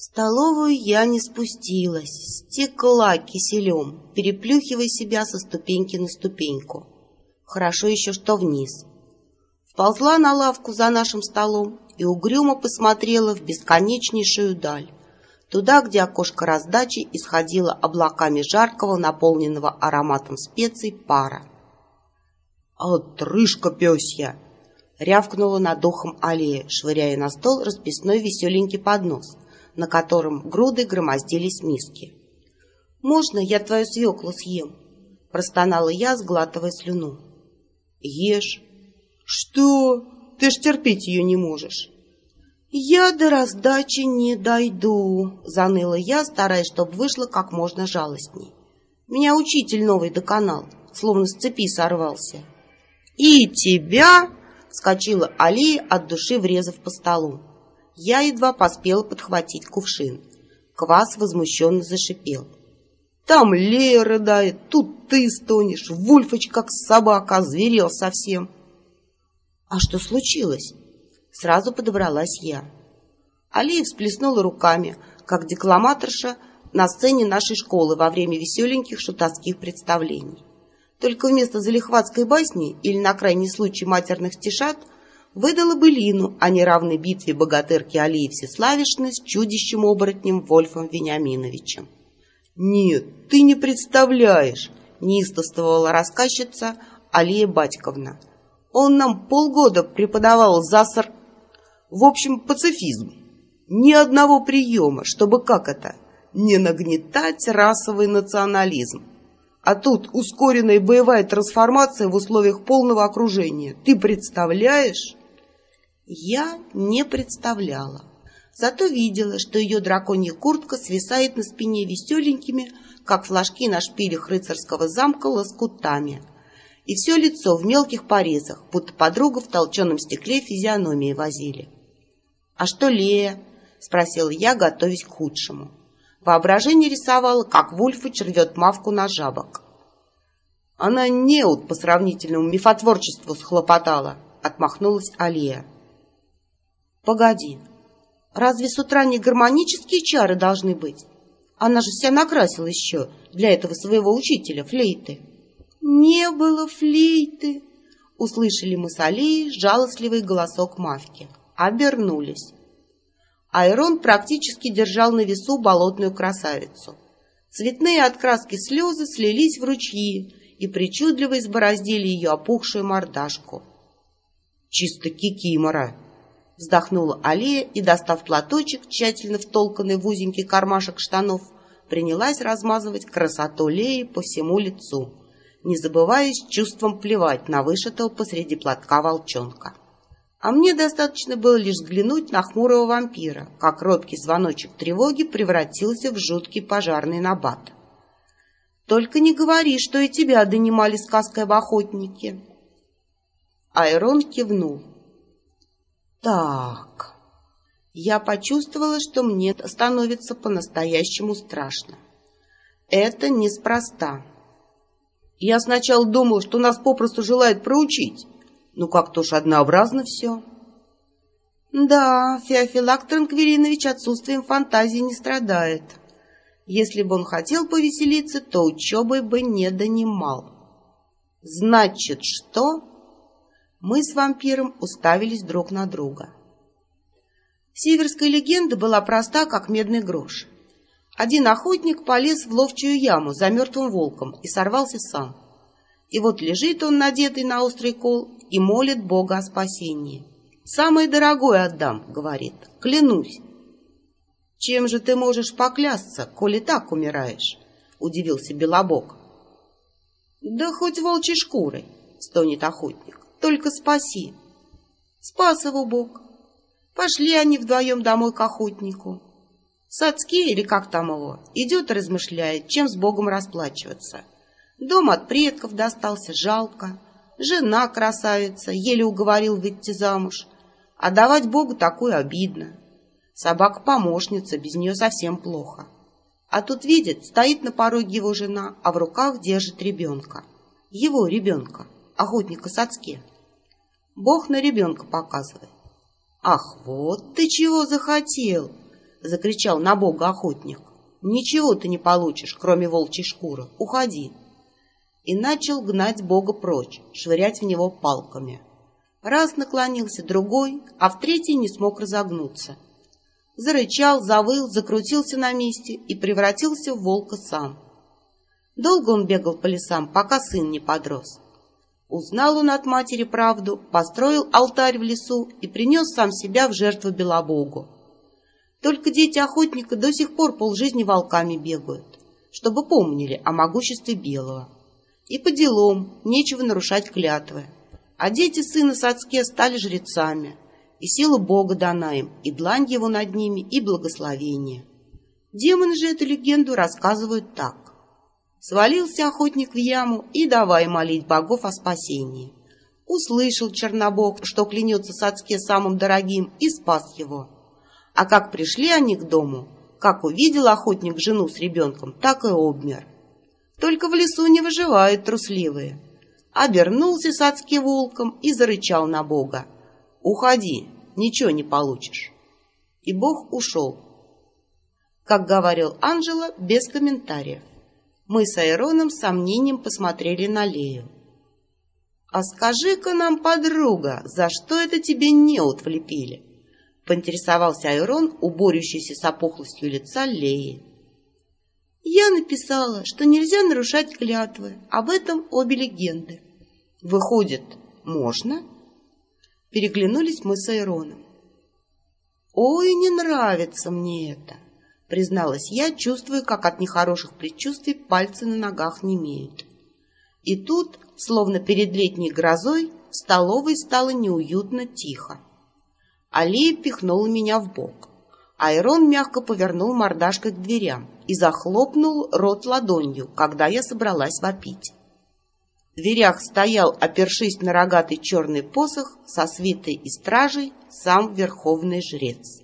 В столовую я не спустилась, стекла киселем, переплюхивая себя со ступеньки на ступеньку. Хорошо еще, что вниз. Вползла на лавку за нашим столом и угрюмо посмотрела в бесконечнейшую даль, туда, где окошко раздачи исходило облаками жаркого, наполненного ароматом специй пара. «Отрыжка пёсья!» — рявкнула над ухом аллея, швыряя на стол расписной веселенький поднос, на котором грудой громоздились миски. «Можно я твою свеклу съем?» — простонала я, сглатывая слюну. «Ешь». «Что? Ты ж терпеть ее не можешь». «Я до раздачи не дойду», — заныла я, стараясь, чтобы вышло как можно жалостней. «Меня учитель новый доконал, словно с цепи сорвался». «И тебя!» — вскочила Алия от души, врезав по столу. Я едва поспела подхватить кувшин. Квас возмущенно зашипел. «Там Лея рыдает, тут ты стонешь, Вульфыч как собака, зверел совсем». «А что случилось?» Сразу подобралась я. Алия всплеснула руками, как декламаторша на сцене нашей школы во время веселеньких шутовских представлений. Только вместо залихватской басни или на крайний случай матерных стишат выдала бы Лину о неравной битве богатырки Алии Всеславишны с чудищем-оборотнем Вольфом Вениаминовичем. «Нет, ты не представляешь!» — неистовствовала рассказчица Алия Батьковна. «Он нам полгода преподавал засор в общем, пацифизм. Ни одного приема, чтобы как это, не нагнетать расовый национализм. А тут ускоренная боевая трансформация в условиях полного окружения. Ты представляешь? Я не представляла. Зато видела, что ее драконья куртка свисает на спине веселенькими, как флажки на шпилях рыцарского замка, лоскутами. И все лицо в мелких порезах, будто подруга в толченом стекле физиономии возили. «А что Лея?» — спросила я, готовясь к худшему. Воображение рисовало, как Вульфыч рвет мавку на жабок. «Она неуд по сравнительному мифотворчеству схлопотала», — отмахнулась Алия. «Погоди, разве с утра не гармонические чары должны быть? Она же вся накрасила еще для этого своего учителя флейты». «Не было флейты», — услышали мы с Алией жалостливый голосок Мавки обернулись. Айрон практически держал на весу болотную красавицу. Цветные от краски слезы слились в ручьи и причудливо избороздили ее опухшую мордашку. «Чисто кикимора!» Вздохнула Алия и, достав платочек, тщательно втолканный в узенький кармашек штанов, принялась размазывать красоту Леи по всему лицу, не забывая с чувством плевать на вышитого посреди платка волчонка. А мне достаточно было лишь взглянуть на хмурого вампира, как робкий звоночек тревоги превратился в жуткий пожарный набат. «Только не говори, что и тебя донимали сказкой об охотнике!» Айрон кивнул. «Так...» Я почувствовала, что мне становится по-настоящему страшно. Это неспроста. Я сначала думал, что нас попросту желает проучить, ну, как-то уж однообразно все. Да, Феофилак Транквилинович отсутствием фантазии не страдает. Если бы он хотел повеселиться, то учебой бы не донимал. Значит, что? Мы с вампиром уставились друг на друга. Северская легенда была проста, как медный грош. Один охотник полез в ловчую яму за мертвым волком и сорвался сам. И вот лежит он, надетый на острый кол, и молит Бога о спасении. «Самое дорогое отдам», — говорит, — «клянусь». «Чем же ты можешь поклясться, коли так умираешь?» — удивился Белобок. «Да хоть волчьей шкурой», — стонет охотник, — «только спаси». Спас его Бог. Пошли они вдвоем домой к охотнику. Сацкий, или как там его, идет и размышляет, чем с Богом расплачиваться. Дом от предков достался, жалко. Жена красавица, еле уговорил выйти замуж. А давать Богу такую обидно. Собака-помощница, без нее совсем плохо. А тут видит, стоит на пороге его жена, а в руках держит ребенка. Его ребенка, охотника Сацке. Бог на ребенка показывает. «Ах, вот ты чего захотел!» — закричал на бога охотник. «Ничего ты не получишь, кроме волчьей шкуры. Уходи!» И начал гнать бога прочь, швырять в него палками. Раз наклонился другой, а в третий не смог разогнуться. Зарычал, завыл, закрутился на месте и превратился в волка сам. Долго он бегал по лесам, пока сын не подрос. Узнал он от матери правду, построил алтарь в лесу и принес сам себя в жертву Белобогу. Только дети охотника до сих пор полжизни волками бегают, чтобы помнили о могуществе Белого. И по делам нечего нарушать клятвы. А дети сына Сацке стали жрецами, и сила Бога дана им, и длань его над ними, и благословение. Демоны же эту легенду рассказывают так. Свалился охотник в яму и давай молить богов о спасении. Услышал Чернобог, что клянется Сацке самым дорогим, и спас его. А как пришли они к дому, как увидел охотник жену с ребенком, так и обмер. Только в лесу не выживают трусливые. Обернулся Сацке волком и зарычал на Бога. «Уходи, ничего не получишь». И Бог ушел. Как говорил Анжела, без комментариев. Мы с Айроном с сомнением посмотрели на Лею. «А скажи-ка нам, подруга, за что это тебе неуд влепили?» Поинтересовался Айрон, уборющийся с опухлостью лица Леи. «Я написала, что нельзя нарушать клятвы. Об этом обе легенды». «Выходит, можно?» Переглянулись мы с Айроном. «Ой, не нравится мне это!» Призналась я, чувствуя, как от нехороших предчувствий пальцы на ногах не имеют. И тут, словно перед летней грозой, в столовой стало неуютно тихо. Алия пихнула меня в бок. Айрон мягко повернул мордашкой к дверям и захлопнул рот ладонью, когда я собралась вопить. В дверях стоял, опершись на рогатый черный посох, со свитой и стражей, сам верховный жрец.